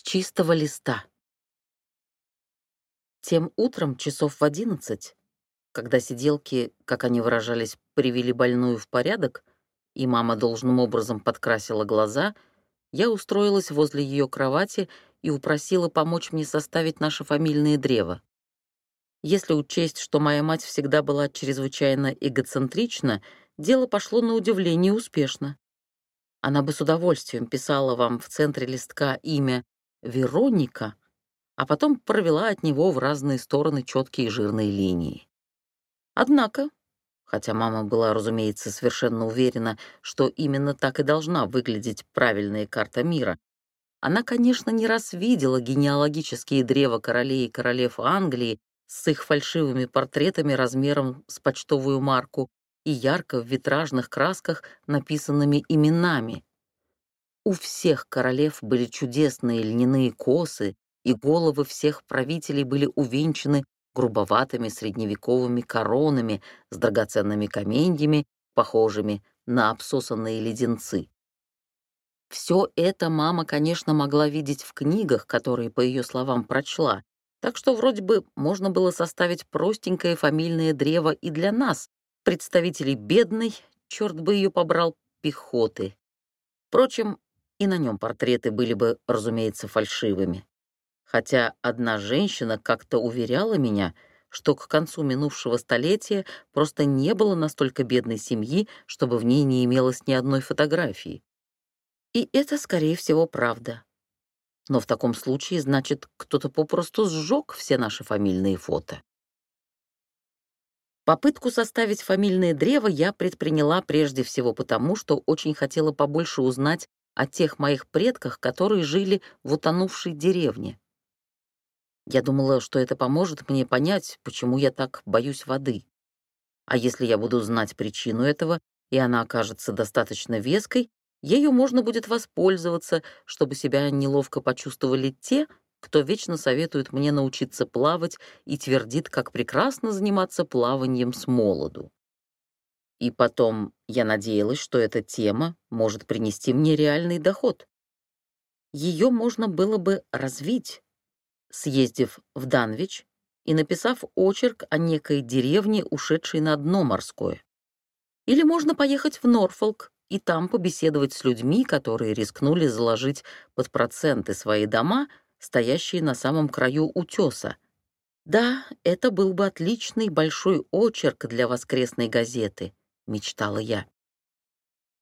с чистого листа. Тем утром, часов в одиннадцать, когда сиделки, как они выражались, привели больную в порядок, и мама должным образом подкрасила глаза, я устроилась возле ее кровати и упросила помочь мне составить наше фамильное древо. Если учесть, что моя мать всегда была чрезвычайно эгоцентрична, дело пошло на удивление успешно. Она бы с удовольствием писала вам в центре листка имя Вероника, а потом провела от него в разные стороны четкие жирные линии. Однако, хотя мама была, разумеется, совершенно уверена, что именно так и должна выглядеть правильная карта мира, она, конечно, не раз видела генеалогические древа королей и королев Англии с их фальшивыми портретами размером с почтовую марку и ярко в витражных красках написанными именами. У всех королев были чудесные льняные косы, и головы всех правителей были увенчаны грубоватыми средневековыми коронами с драгоценными каменьями, похожими на обсосанные леденцы. Все это мама, конечно, могла видеть в книгах, которые, по ее словам, прочла, так что вроде бы можно было составить простенькое фамильное древо и для нас, представителей бедной, черт бы ее побрал, пехоты. Впрочем, и на нем портреты были бы, разумеется, фальшивыми. Хотя одна женщина как-то уверяла меня, что к концу минувшего столетия просто не было настолько бедной семьи, чтобы в ней не имелось ни одной фотографии. И это, скорее всего, правда. Но в таком случае, значит, кто-то попросту сжег все наши фамильные фото. Попытку составить фамильное древо я предприняла прежде всего потому, что очень хотела побольше узнать о тех моих предках, которые жили в утонувшей деревне. Я думала, что это поможет мне понять, почему я так боюсь воды. А если я буду знать причину этого, и она окажется достаточно веской, ею можно будет воспользоваться, чтобы себя неловко почувствовали те, кто вечно советует мне научиться плавать и твердит, как прекрасно заниматься плаванием с молоду. И потом я надеялась, что эта тема может принести мне реальный доход. Ее можно было бы развить, съездив в Данвич и написав очерк о некой деревне, ушедшей на дно морское. Или можно поехать в Норфолк и там побеседовать с людьми, которые рискнули заложить под проценты свои дома — стоящие на самом краю утеса. Да, это был бы отличный большой очерк для воскресной газеты, мечтала я.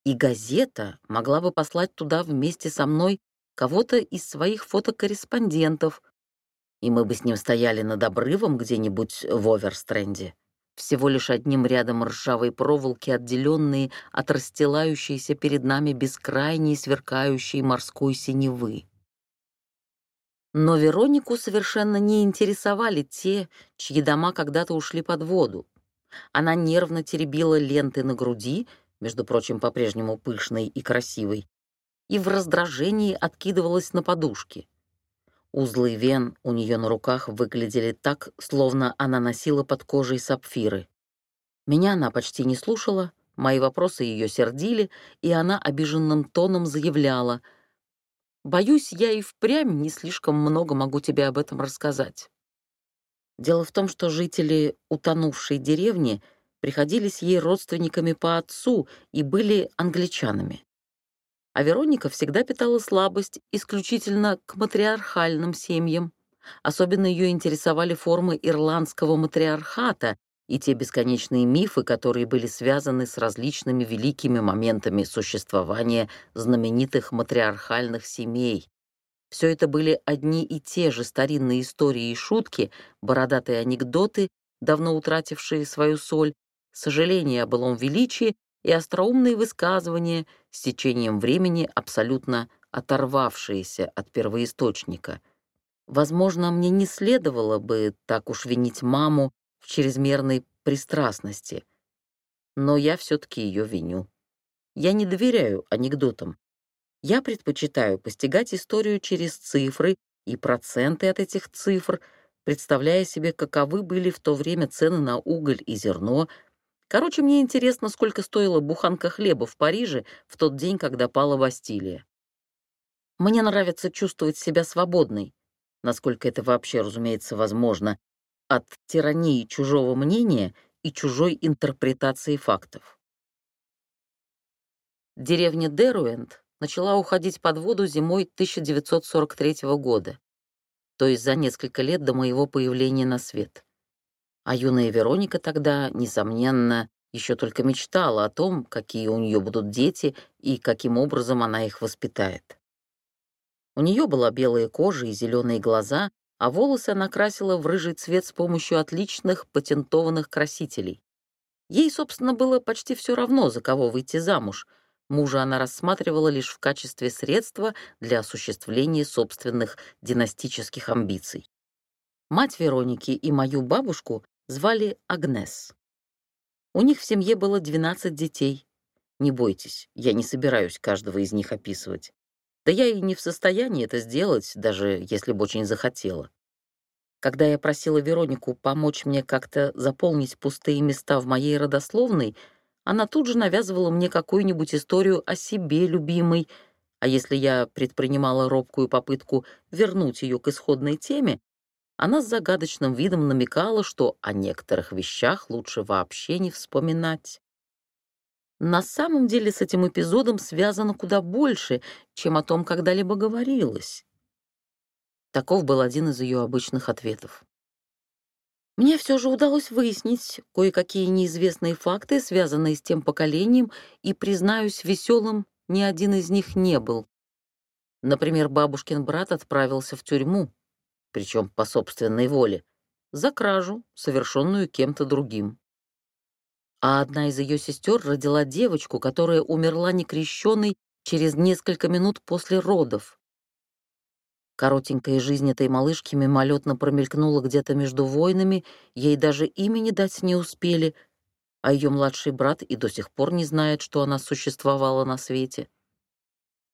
И газета могла бы послать туда вместе со мной кого-то из своих фотокорреспондентов, и мы бы с ним стояли над обрывом где-нибудь в Оверстренде, всего лишь одним рядом ржавой проволоки, отделенные от расстилающейся перед нами бескрайней сверкающей морской синевы. Но Веронику совершенно не интересовали те, чьи дома когда-то ушли под воду. Она нервно теребила ленты на груди, между прочим, по-прежнему пышной и красивой, и в раздражении откидывалась на подушки. Узлы вен у нее на руках выглядели так, словно она носила под кожей сапфиры. Меня она почти не слушала, мои вопросы ее сердили, и она обиженным тоном заявляла — Боюсь, я и впрямь не слишком много могу тебе об этом рассказать. Дело в том, что жители утонувшей деревни приходились ей родственниками по отцу и были англичанами. А Вероника всегда питала слабость исключительно к матриархальным семьям. Особенно ее интересовали формы ирландского матриархата и те бесконечные мифы, которые были связаны с различными великими моментами существования знаменитых матриархальных семей. Все это были одни и те же старинные истории и шутки, бородатые анекдоты, давно утратившие свою соль, сожаление о былом величии и остроумные высказывания, с течением времени абсолютно оторвавшиеся от первоисточника. Возможно, мне не следовало бы так уж винить маму в чрезмерной пристрастности. Но я все-таки ее виню. Я не доверяю анекдотам. Я предпочитаю постигать историю через цифры и проценты от этих цифр, представляя себе, каковы были в то время цены на уголь и зерно. Короче, мне интересно, сколько стоила буханка хлеба в Париже в тот день, когда пала Бастилия. Мне нравится чувствовать себя свободной, насколько это вообще, разумеется, возможно, от тирании чужого мнения и чужой интерпретации фактов. Деревня Деруэнд начала уходить под воду зимой 1943 года, то есть за несколько лет до моего появления на свет. А юная Вероника тогда, несомненно, еще только мечтала о том, какие у нее будут дети и каким образом она их воспитает. У нее была белая кожа и зеленые глаза, а волосы она красила в рыжий цвет с помощью отличных патентованных красителей. Ей, собственно, было почти все равно, за кого выйти замуж. Мужа она рассматривала лишь в качестве средства для осуществления собственных династических амбиций. Мать Вероники и мою бабушку звали Агнес. У них в семье было 12 детей. Не бойтесь, я не собираюсь каждого из них описывать. Да я и не в состоянии это сделать, даже если бы очень захотела. Когда я просила Веронику помочь мне как-то заполнить пустые места в моей родословной, она тут же навязывала мне какую-нибудь историю о себе любимой, а если я предпринимала робкую попытку вернуть ее к исходной теме, она с загадочным видом намекала, что о некоторых вещах лучше вообще не вспоминать. На самом деле с этим эпизодом связано куда больше, чем о том когда-либо говорилось. Таков был один из ее обычных ответов. Мне все же удалось выяснить кое-какие неизвестные факты, связанные с тем поколением, и, признаюсь, веселым ни один из них не был. Например, бабушкин брат отправился в тюрьму, причем по собственной воле, за кражу, совершенную кем-то другим. А одна из ее сестер родила девочку, которая умерла некрещенной через несколько минут после родов. Коротенькая жизнь этой малышки мимолетно промелькнула где-то между войнами, ей даже имени дать не успели, а ее младший брат и до сих пор не знает, что она существовала на свете.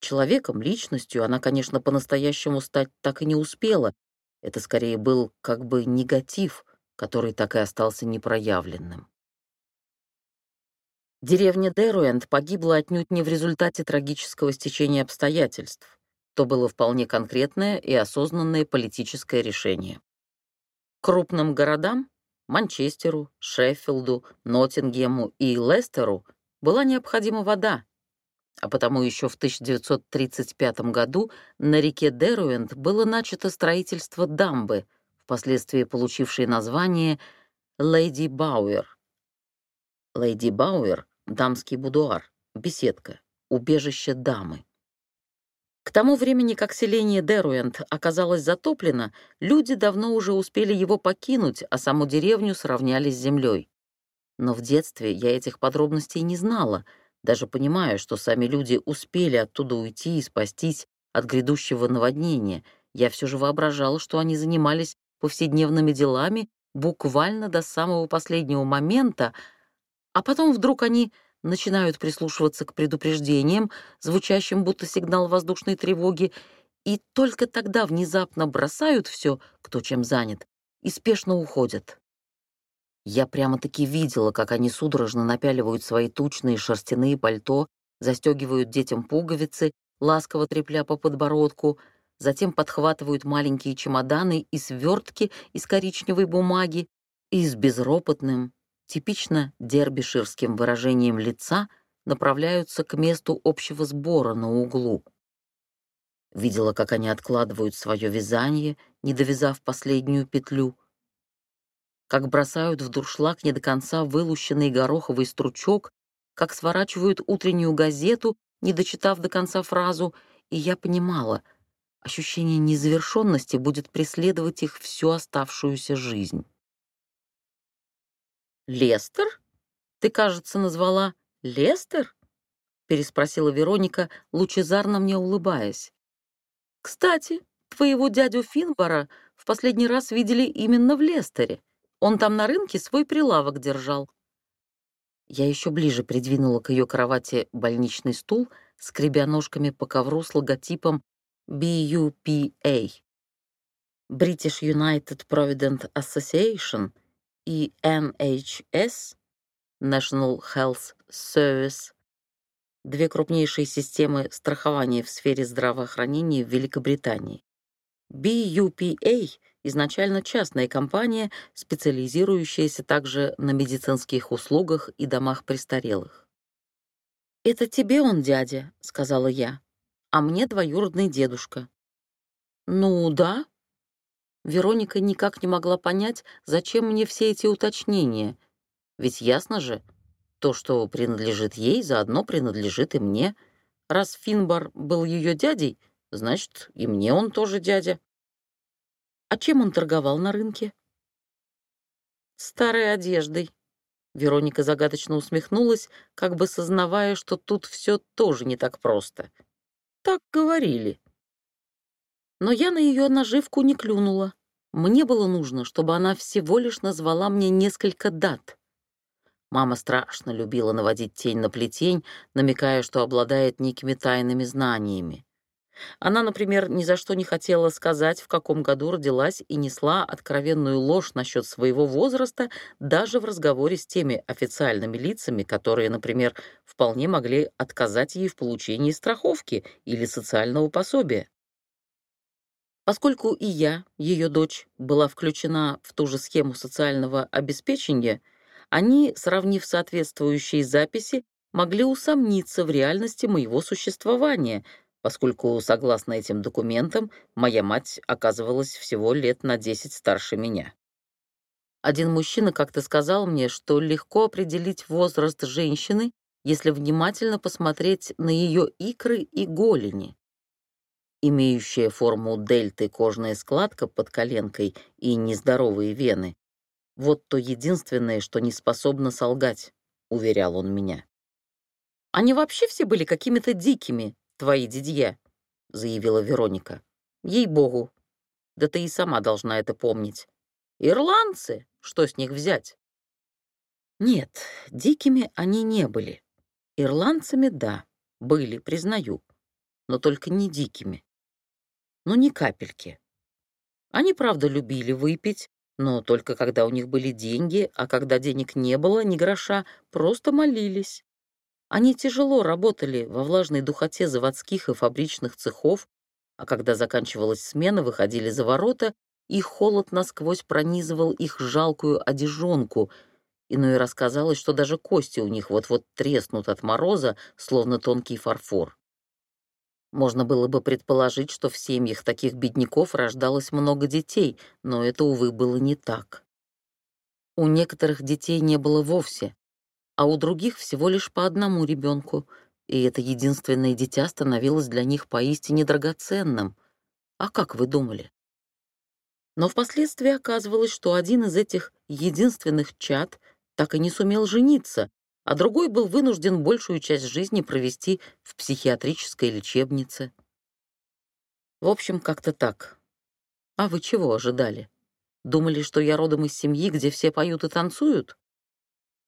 Человеком, личностью она, конечно, по-настоящему стать так и не успела, это скорее был как бы негатив, который так и остался непроявленным. Деревня Деруэнд погибла отнюдь не в результате трагического стечения обстоятельств. То было вполне конкретное и осознанное политическое решение. Крупным городам — Манчестеру, Шеффилду, Ноттингему и Лестеру — была необходима вода, а потому еще в 1935 году на реке Деруэнд было начато строительство дамбы, впоследствии получившей название Лейди Бауэр. Лейди Бауэр — дамский будуар, беседка, убежище дамы. К тому времени, как селение Деруэнд оказалось затоплено, люди давно уже успели его покинуть, а саму деревню сравняли с землей. Но в детстве я этих подробностей не знала — даже понимая, что сами люди успели оттуда уйти и спастись от грядущего наводнения, я все же воображала, что они занимались повседневными делами буквально до самого последнего момента, а потом вдруг они начинают прислушиваться к предупреждениям, звучащим будто сигнал воздушной тревоги, и только тогда внезапно бросают все, кто чем занят, и спешно уходят. Я прямо-таки видела, как они судорожно напяливают свои тучные шерстяные пальто, застегивают детям пуговицы, ласково трепля по подбородку, затем подхватывают маленькие чемоданы и свертки из коричневой бумаги и с безропотным, типично дербиширским выражением лица направляются к месту общего сбора на углу. Видела, как они откладывают свое вязание, не довязав последнюю петлю — как бросают в дуршлаг не до конца вылущенный гороховый стручок, как сворачивают утреннюю газету, не дочитав до конца фразу, и я понимала, ощущение незавершенности будет преследовать их всю оставшуюся жизнь. «Лестер? Ты, кажется, назвала Лестер?» — переспросила Вероника, лучезарно мне улыбаясь. «Кстати, твоего дядю Финбора в последний раз видели именно в Лестере. Он там на рынке свой прилавок держал. Я еще ближе придвинула к ее кровати больничный стул, скребя ножками по ковру с логотипом BUPA — British United Provident Association и NHS — National Health Service. две крупнейшие системы страхования в сфере здравоохранения в Великобритании. BUPA изначально частная компания, специализирующаяся также на медицинских услугах и домах престарелых. «Это тебе он дядя», — сказала я, — «а мне двоюродный дедушка». «Ну да». Вероника никак не могла понять, зачем мне все эти уточнения. Ведь ясно же, то, что принадлежит ей, заодно принадлежит и мне. Раз Финбар был ее дядей, значит, и мне он тоже дядя. А чем он торговал на рынке? Старой одеждой. Вероника загадочно усмехнулась, как бы сознавая, что тут все тоже не так просто. Так говорили. Но я на ее наживку не клюнула. Мне было нужно, чтобы она всего лишь назвала мне несколько дат. Мама страшно любила наводить тень на плетень, намекая, что обладает некими тайными знаниями. Она, например, ни за что не хотела сказать, в каком году родилась и несла откровенную ложь насчет своего возраста даже в разговоре с теми официальными лицами, которые, например, вполне могли отказать ей в получении страховки или социального пособия. Поскольку и я, ее дочь, была включена в ту же схему социального обеспечения, они, сравнив соответствующие записи, могли усомниться в реальности моего существования — поскольку, согласно этим документам, моя мать оказывалась всего лет на 10 старше меня. Один мужчина как-то сказал мне, что легко определить возраст женщины, если внимательно посмотреть на ее икры и голени. Имеющая форму дельты кожная складка под коленкой и нездоровые вены — вот то единственное, что не способно солгать, — уверял он меня. Они вообще все были какими-то дикими, твои дядья», — заявила Вероника. «Ей-богу, да ты и сама должна это помнить. Ирландцы, что с них взять?» Нет, дикими они не были. Ирландцами, да, были, признаю, но только не дикими. Но ни капельки. Они, правда, любили выпить, но только когда у них были деньги, а когда денег не было, ни гроша, просто молились. Они тяжело работали во влажной духоте заводских и фабричных цехов, а когда заканчивалась смена, выходили за ворота, и холод насквозь пронизывал их жалкую одежонку. Иной раз казалось, что даже кости у них вот-вот треснут от мороза, словно тонкий фарфор. Можно было бы предположить, что в семьях таких бедняков рождалось много детей, но это, увы, было не так. У некоторых детей не было вовсе, а у других всего лишь по одному ребенку, и это единственное дитя становилось для них поистине драгоценным. А как вы думали? Но впоследствии оказывалось, что один из этих единственных чад так и не сумел жениться, а другой был вынужден большую часть жизни провести в психиатрической лечебнице. В общем, как-то так. А вы чего ожидали? Думали, что я родом из семьи, где все поют и танцуют?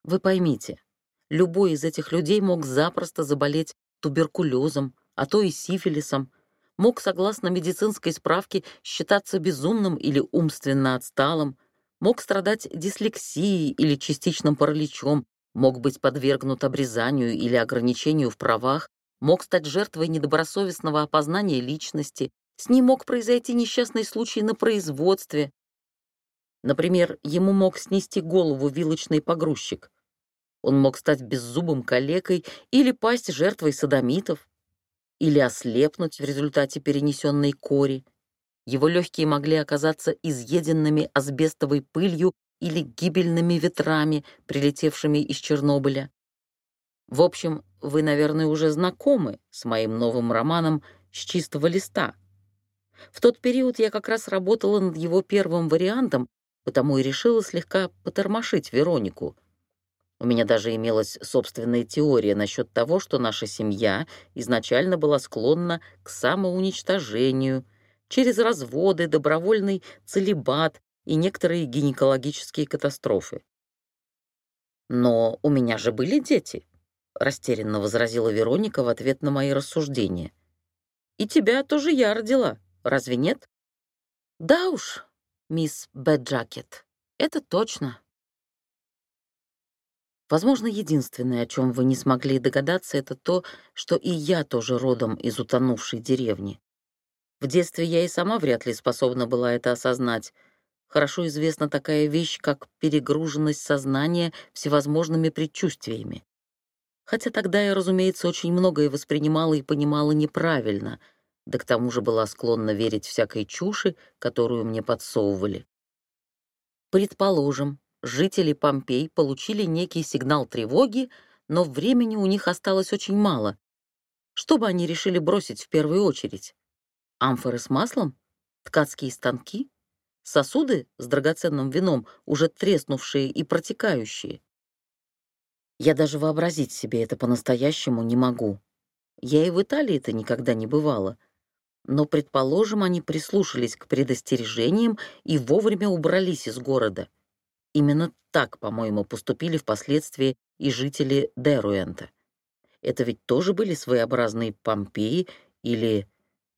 Вы поймите, любой из этих людей мог запросто заболеть туберкулезом, а то и сифилисом, мог, согласно медицинской справке, считаться безумным или умственно отсталым, мог страдать дислексией или частичным параличом, мог быть подвергнут обрезанию или ограничению в правах, мог стать жертвой недобросовестного опознания личности, с ним мог произойти несчастный случай на производстве. Например, ему мог снести голову вилочный погрузчик. Он мог стать беззубым калекой или пасть жертвой садомитов, или ослепнуть в результате перенесенной кори. Его легкие могли оказаться изъеденными асбестовой пылью или гибельными ветрами, прилетевшими из Чернобыля. В общем, вы, наверное, уже знакомы с моим новым романом «С чистого листа». В тот период я как раз работала над его первым вариантом, потому и решила слегка потормошить Веронику — у меня даже имелась собственная теория насчет того, что наша семья изначально была склонна к самоуничтожению через разводы, добровольный целебат и некоторые гинекологические катастрофы. «Но у меня же были дети», — растерянно возразила Вероника в ответ на мои рассуждения. «И тебя тоже я родила, разве нет?» «Да уж, мисс Бэджакет, это точно», Возможно, единственное, о чем вы не смогли догадаться, это то, что и я тоже родом из утонувшей деревни. В детстве я и сама вряд ли способна была это осознать. Хорошо известна такая вещь, как перегруженность сознания всевозможными предчувствиями. Хотя тогда я, разумеется, очень многое воспринимала и понимала неправильно, да к тому же была склонна верить всякой чуши, которую мне подсовывали. Предположим, жители Помпей получили некий сигнал тревоги, но времени у них осталось очень мало. Что бы они решили бросить в первую очередь? Амфоры с маслом? Ткацкие станки? Сосуды с драгоценным вином, уже треснувшие и протекающие? Я даже вообразить себе это по-настоящему не могу. Я и в Италии-то никогда не бывала. Но, предположим, они прислушались к предостережениям и вовремя убрались из города. Именно так, по-моему, поступили впоследствии и жители Деруэнта. Это ведь тоже были своеобразные Помпеи или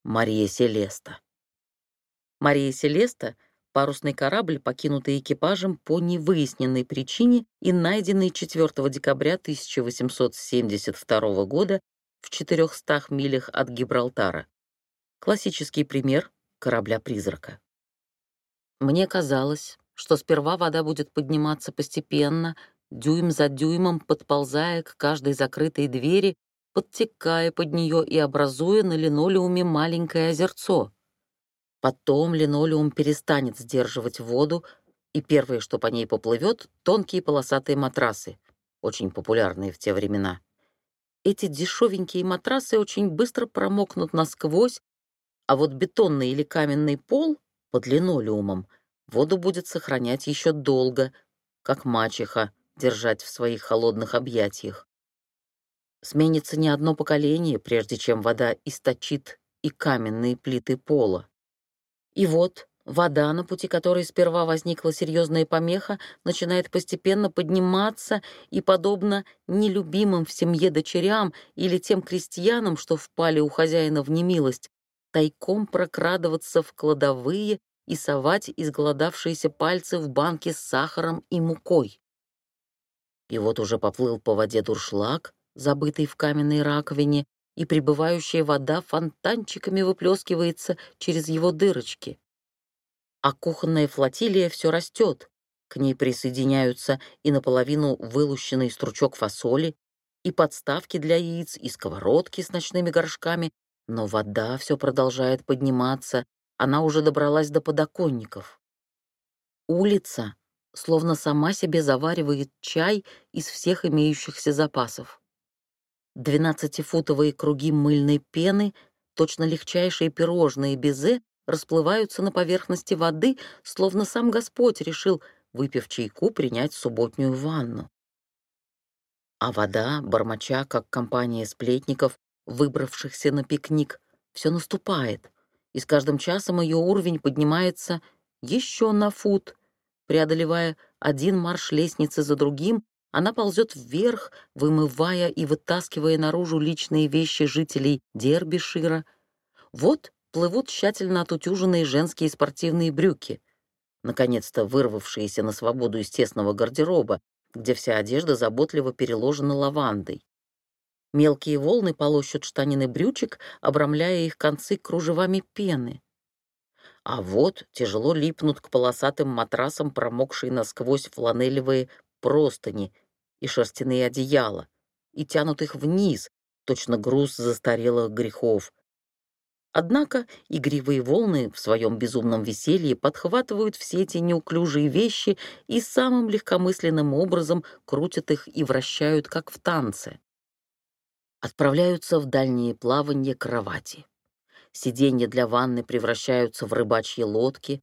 Мария Селеста. Мария Селеста — парусный корабль, покинутый экипажем по невыясненной причине и найденный 4 декабря 1872 года в 400 милях от Гибралтара. Классический пример корабля-призрака. Мне казалось, что сперва вода будет подниматься постепенно, дюйм за дюймом, подползая к каждой закрытой двери, подтекая под нее и образуя на линолеуме маленькое озерцо. Потом линолеум перестанет сдерживать воду, и первое, что по ней поплывет, тонкие полосатые матрасы, очень популярные в те времена. Эти дешевенькие матрасы очень быстро промокнут насквозь, а вот бетонный или каменный пол под линолеумом — Воду будет сохранять еще долго, как мачеха держать в своих холодных объятиях. Сменится не одно поколение, прежде чем вода источит и каменные плиты пола. И вот вода, на пути которой сперва возникла серьезная помеха, начинает постепенно подниматься и, подобно нелюбимым в семье дочерям или тем крестьянам, что впали у хозяина в немилость, тайком прокрадываться в кладовые и совать изголодавшиеся пальцы в банке с сахаром и мукой. И вот уже поплыл по воде дуршлаг, забытый в каменной раковине, и прибывающая вода фонтанчиками выплескивается через его дырочки. А кухонная флотилия все растет. К ней присоединяются и наполовину вылущенный стручок фасоли, и подставки для яиц, и сковородки с ночными горшками, но вода все продолжает подниматься, она уже добралась до подоконников. Улица словно сама себе заваривает чай из всех имеющихся запасов. Двенадцатифутовые круги мыльной пены, точно легчайшие пирожные безе, расплываются на поверхности воды, словно сам Господь решил, выпив чайку, принять субботнюю ванну. А вода, бормоча, как компания сплетников, выбравшихся на пикник, все наступает — и с каждым часом ее уровень поднимается еще на фут. Преодолевая один марш лестницы за другим, она ползет вверх, вымывая и вытаскивая наружу личные вещи жителей Дербишира. Вот плывут тщательно отутюженные женские спортивные брюки, наконец-то вырвавшиеся на свободу из тесного гардероба, где вся одежда заботливо переложена лавандой. Мелкие волны полощут штанины брючек, обрамляя их концы кружевами пены. А вот тяжело липнут к полосатым матрасам промокшие насквозь фланелевые простыни и шерстяные одеяла, и тянут их вниз, точно груз застарелых грехов. Однако игривые волны в своем безумном веселье подхватывают все эти неуклюжие вещи и самым легкомысленным образом крутят их и вращают, как в танце отправляются в дальние плавания кровати. Сиденья для ванны превращаются в рыбачьи лодки,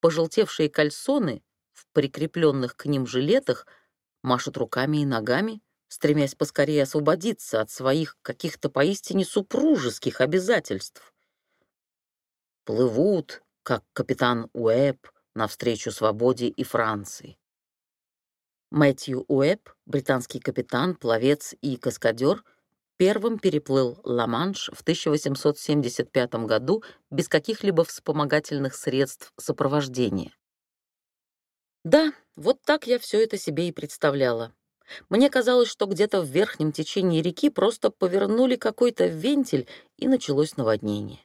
пожелтевшие кальсоны в прикрепленных к ним жилетах машут руками и ногами, стремясь поскорее освободиться от своих каких-то поистине супружеских обязательств. Плывут, как капитан Уэбб, навстречу свободе и Франции. Мэтью Уэбб, британский капитан, пловец и каскадер — первым переплыл Ла-Манш в 1875 году без каких-либо вспомогательных средств сопровождения. Да, вот так я все это себе и представляла. Мне казалось, что где-то в верхнем течении реки просто повернули какой-то вентиль, и началось наводнение.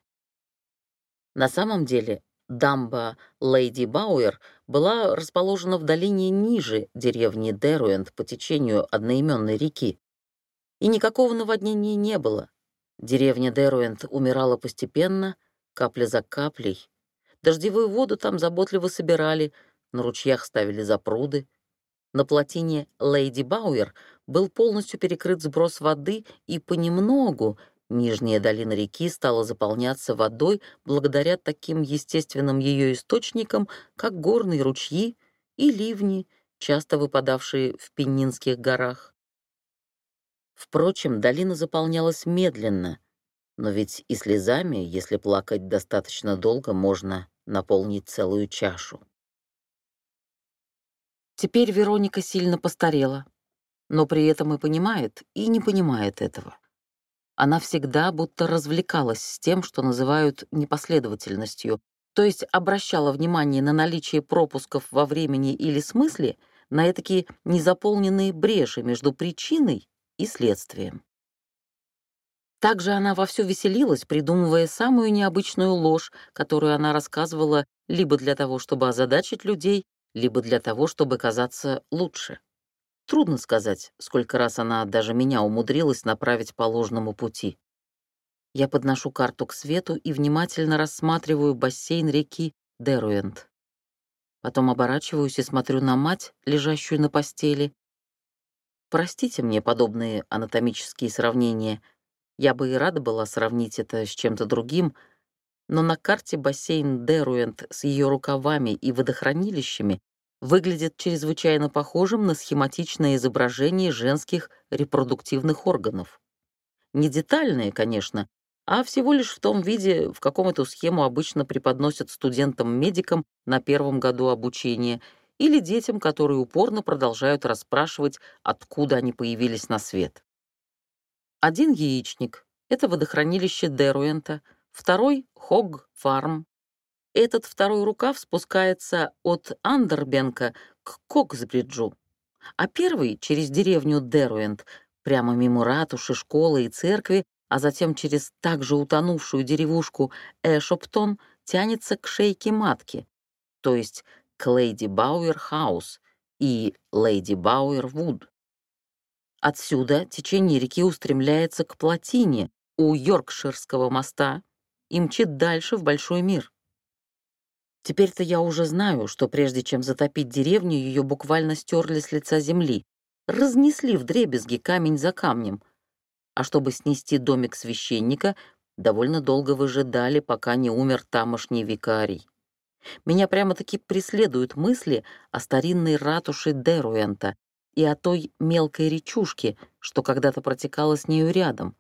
На самом деле дамба Лейди Бауэр была расположена в долине ниже деревни Деруэнд по течению одноименной реки. И никакого наводнения не было. Деревня Деруэнд умирала постепенно, капля за каплей. Дождевую воду там заботливо собирали, на ручьях ставили запруды. На плотине Лейди Бауэр был полностью перекрыт сброс воды, и понемногу Нижняя долина реки стала заполняться водой благодаря таким естественным ее источникам, как горные ручьи и ливни, часто выпадавшие в Пеннинских горах. Впрочем, долина заполнялась медленно, но ведь и слезами, если плакать достаточно долго, можно наполнить целую чашу. Теперь Вероника сильно постарела, но при этом и понимает, и не понимает этого. Она всегда будто развлекалась с тем, что называют непоследовательностью, то есть обращала внимание на наличие пропусков во времени или смысле, на такие незаполненные бреши между причиной и следствием. Также она вовсю веселилась, придумывая самую необычную ложь, которую она рассказывала либо для того, чтобы озадачить людей, либо для того, чтобы казаться лучше. Трудно сказать, сколько раз она даже меня умудрилась направить по ложному пути. Я подношу карту к свету и внимательно рассматриваю бассейн реки Деруэнд. Потом оборачиваюсь и смотрю на мать, лежащую на постели. Простите мне подобные анатомические сравнения. Я бы и рада была сравнить это с чем-то другим, но на карте бассейн Деруэнд с ее рукавами и водохранилищами выглядит чрезвычайно похожим на схематичное изображение женских репродуктивных органов. Не детальные, конечно, а всего лишь в том виде, в каком эту схему обычно преподносят студентам-медикам на первом году обучения или детям, которые упорно продолжают расспрашивать, откуда они появились на свет. Один яичник — это водохранилище Деруэнта, второй — Хог-фарм, этот второй рукав спускается от Андербенка к Коксбриджу, а первый — через деревню Деруэнд, прямо мимо ратуши, школы и церкви, а затем через также утонувшую деревушку Эшоптон тянется к шейке матки, то есть к Лейди Бауэр Хаус и Лейди Бауэр Вуд. Отсюда течение реки устремляется к плотине у Йоркширского моста и мчит дальше в большой мир. Теперь-то я уже знаю, что прежде чем затопить деревню, ее буквально стерли с лица земли, разнесли в дребезги камень за камнем. А чтобы снести домик священника, довольно долго выжидали, пока не умер тамошний викарий. Меня прямо-таки преследуют мысли о старинной ратуше Деруэнта и о той мелкой речушке, что когда-то протекала с нею рядом.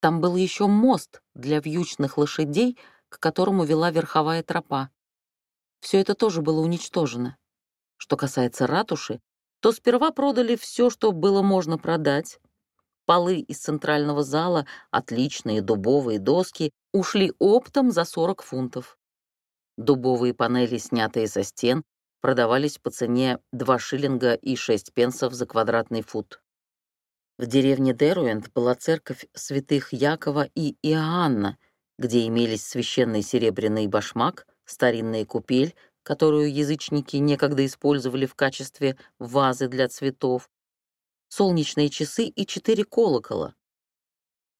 Там был еще мост для вьючных лошадей — к которому вела верховая тропа. Все это тоже было уничтожено. Что касается ратуши, то сперва продали все, что было можно продать. Полы из центрального зала, отличные дубовые доски, ушли оптом за 40 фунтов. Дубовые панели, снятые со стен, продавались по цене 2 шиллинга и 6 пенсов за квадратный фут. В деревне Деруэнд была церковь святых Якова и Иоанна — где имелись священный серебряный башмак, старинная купель, которую язычники некогда использовали в качестве вазы для цветов, солнечные часы и четыре колокола.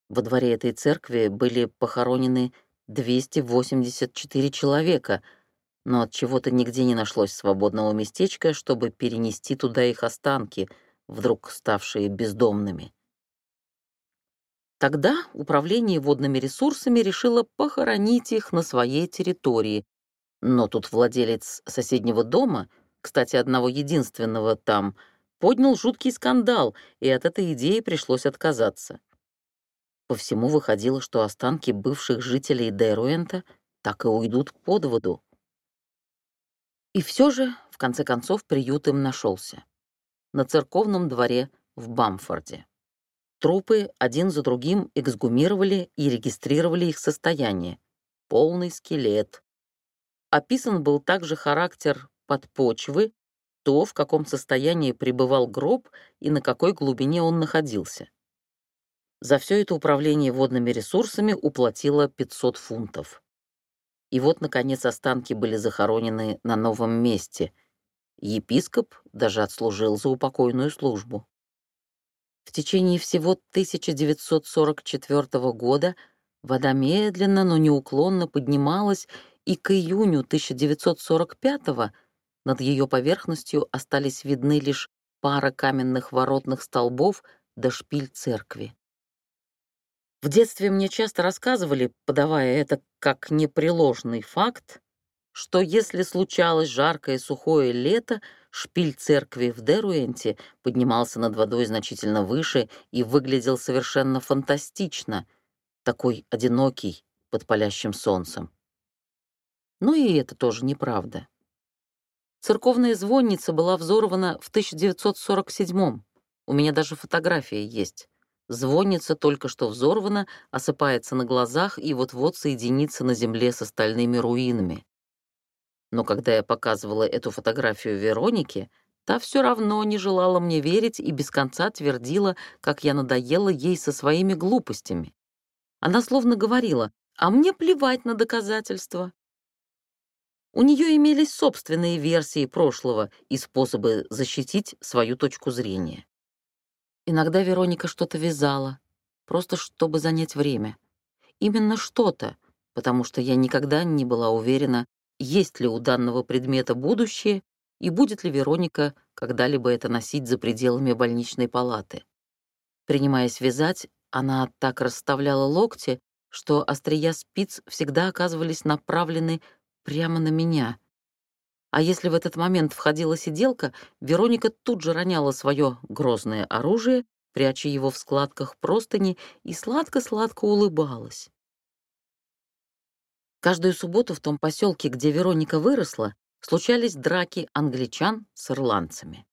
Во дворе этой церкви были похоронены 284 человека, но от чего-то нигде не нашлось свободного местечка, чтобы перенести туда их останки, вдруг ставшие бездомными. Тогда управление водными ресурсами решило похоронить их на своей территории. Но тут владелец соседнего дома, кстати, одного единственного там, поднял жуткий скандал, и от этой идеи пришлось отказаться. По всему выходило, что останки бывших жителей Деруэнта так и уйдут под воду. И все же, в конце концов, приют им нашелся. На церковном дворе в Бамфорде. Трупы один за другим эксгумировали и регистрировали их состояние. Полный скелет. Описан был также характер подпочвы, то, в каком состоянии пребывал гроб и на какой глубине он находился. За все это управление водными ресурсами уплатила 500 фунтов. И вот, наконец, останки были захоронены на новом месте. Епископ даже отслужил за упокойную службу. В течение всего 1944 года вода медленно, но неуклонно поднималась, и к июню 1945 над ее поверхностью остались видны лишь пара каменных воротных столбов да шпиль церкви. В детстве мне часто рассказывали, подавая это как непреложный факт, что если случалось жаркое сухое лето, шпиль церкви в Деруэнте поднимался над водой значительно выше и выглядел совершенно фантастично, такой одинокий под палящим солнцем. Но и это тоже неправда. Церковная звонница была взорвана в 1947 У меня даже фотография есть. Звонница только что взорвана, осыпается на глазах и вот-вот соединится на земле с остальными руинами. Но когда я показывала эту фотографию Веронике, та все равно не желала мне верить и без конца твердила, как я надоела ей со своими глупостями. Она словно говорила, а мне плевать на доказательства. У нее имелись собственные версии прошлого и способы защитить свою точку зрения. Иногда Вероника что-то вязала, просто чтобы занять время. Именно что-то, потому что я никогда не была уверена, есть ли у данного предмета будущее и будет ли Вероника когда-либо это носить за пределами больничной палаты. Принимаясь вязать, она так расставляла локти, что острия спиц всегда оказывались направлены прямо на меня — а если в этот момент входила сиделка, Вероника тут же роняла свое грозное оружие, пряча его в складках простыни, и сладко-сладко улыбалась. Каждую субботу в том поселке, где Вероника выросла, случались драки англичан с ирландцами.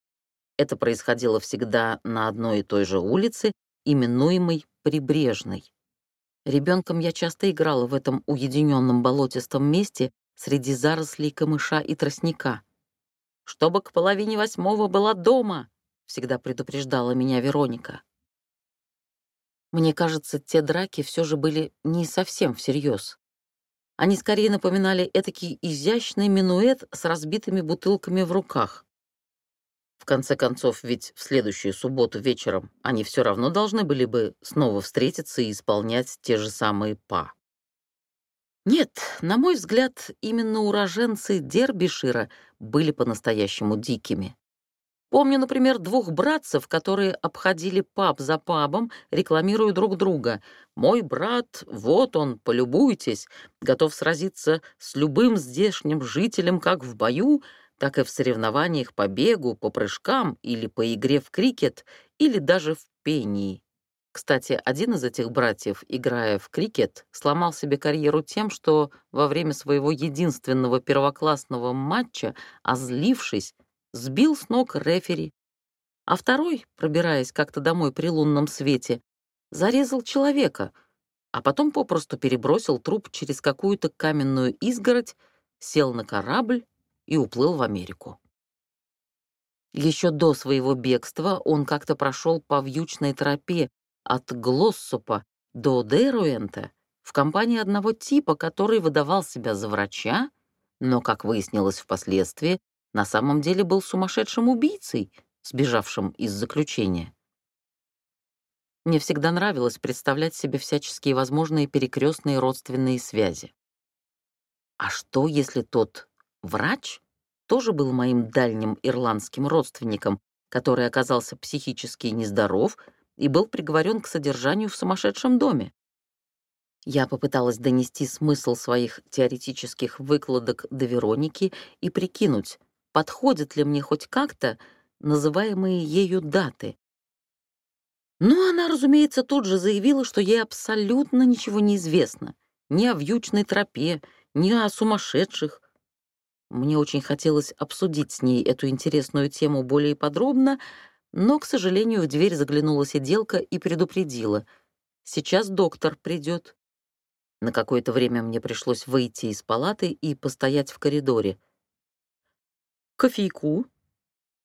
Это происходило всегда на одной и той же улице, именуемой Прибрежной. Ребенком я часто играла в этом уединенном болотистом месте, среди зарослей камыша и тростника. «Чтобы к половине восьмого была дома», — всегда предупреждала меня Вероника. Мне кажется, те драки все же были не совсем всерьез. Они скорее напоминали этакий изящный минуэт с разбитыми бутылками в руках. В конце концов, ведь в следующую субботу вечером они все равно должны были бы снова встретиться и исполнять те же самые па. Нет, на мой взгляд, именно уроженцы Дербишира были по-настоящему дикими. Помню, например, двух братцев, которые обходили паб за пабом, рекламируя друг друга. «Мой брат, вот он, полюбуйтесь, готов сразиться с любым здешним жителем как в бою, так и в соревнованиях по бегу, по прыжкам или по игре в крикет, или даже в пении». Кстати, один из этих братьев, играя в крикет, сломал себе карьеру тем, что во время своего единственного первоклассного матча, озлившись, сбил с ног рефери. А второй, пробираясь как-то домой при лунном свете, зарезал человека, а потом попросту перебросил труп через какую-то каменную изгородь, сел на корабль и уплыл в Америку. Еще до своего бегства он как-то прошел по вьючной тропе, от Глоссопа до Деруэнта в компании одного типа, который выдавал себя за врача, но, как выяснилось впоследствии, на самом деле был сумасшедшим убийцей, сбежавшим из заключения. Мне всегда нравилось представлять себе всяческие возможные перекрестные родственные связи. А что, если тот врач тоже был моим дальним ирландским родственником, который оказался психически нездоров и был приговорен к содержанию в сумасшедшем доме. Я попыталась донести смысл своих теоретических выкладок до Вероники и прикинуть, подходят ли мне хоть как-то называемые ею даты. Но она, разумеется, тут же заявила, что ей абсолютно ничего не известно. Ни о вьючной тропе, ни о сумасшедших. Мне очень хотелось обсудить с ней эту интересную тему более подробно, но, к сожалению, в дверь заглянула сиделка и предупредила. «Сейчас доктор придет». На какое-то время мне пришлось выйти из палаты и постоять в коридоре. «Кофейку?»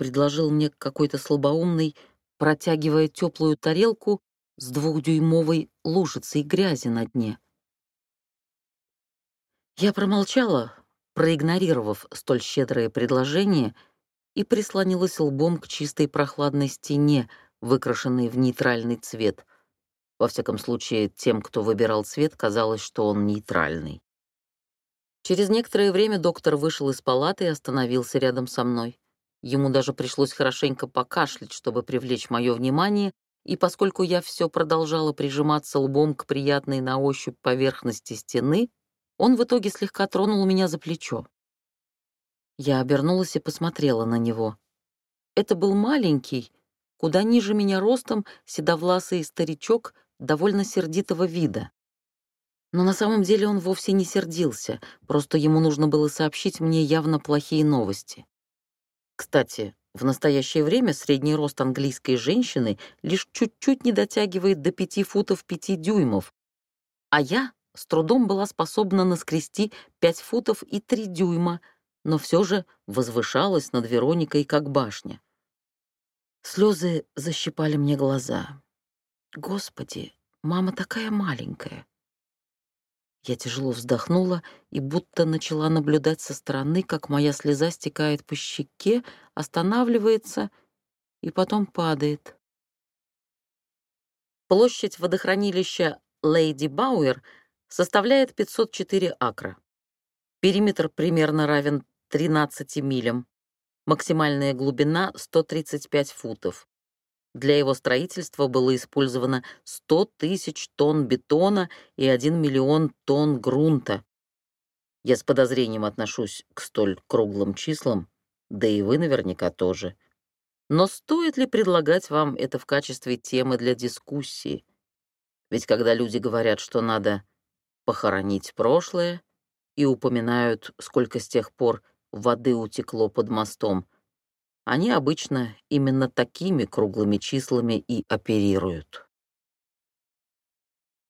предложил мне какой-то слабоумный, протягивая теплую тарелку с двухдюймовой лужицей грязи на дне. Я промолчала, проигнорировав столь щедрое предложение, и прислонилась лбом к чистой прохладной стене, выкрашенной в нейтральный цвет. Во всяком случае, тем, кто выбирал цвет, казалось, что он нейтральный. Через некоторое время доктор вышел из палаты и остановился рядом со мной. Ему даже пришлось хорошенько покашлять, чтобы привлечь мое внимание, и поскольку я все продолжала прижиматься лбом к приятной на ощупь поверхности стены, он в итоге слегка тронул меня за плечо. Я обернулась и посмотрела на него. Это был маленький, куда ниже меня ростом, седовласый старичок довольно сердитого вида. Но на самом деле он вовсе не сердился, просто ему нужно было сообщить мне явно плохие новости. Кстати, в настоящее время средний рост английской женщины лишь чуть-чуть не дотягивает до 5 футов 5 дюймов, а я с трудом была способна наскрести 5 футов и 3 дюйма, но все же возвышалась над Вероникой как башня. Слезы защипали мне глаза. Господи, мама такая маленькая. Я тяжело вздохнула и будто начала наблюдать со стороны, как моя слеза стекает по щеке, останавливается и потом падает. Площадь водохранилища Лейди Бауэр составляет 504 акра. Периметр примерно равен 13 милям. Максимальная глубина — 135 футов. Для его строительства было использовано 100 тысяч тонн бетона и 1 миллион тонн грунта. Я с подозрением отношусь к столь круглым числам, да и вы наверняка тоже. Но стоит ли предлагать вам это в качестве темы для дискуссии? Ведь когда люди говорят, что надо похоронить прошлое и упоминают, сколько с тех пор воды утекло под мостом — они обычно именно такими круглыми числами и оперируют.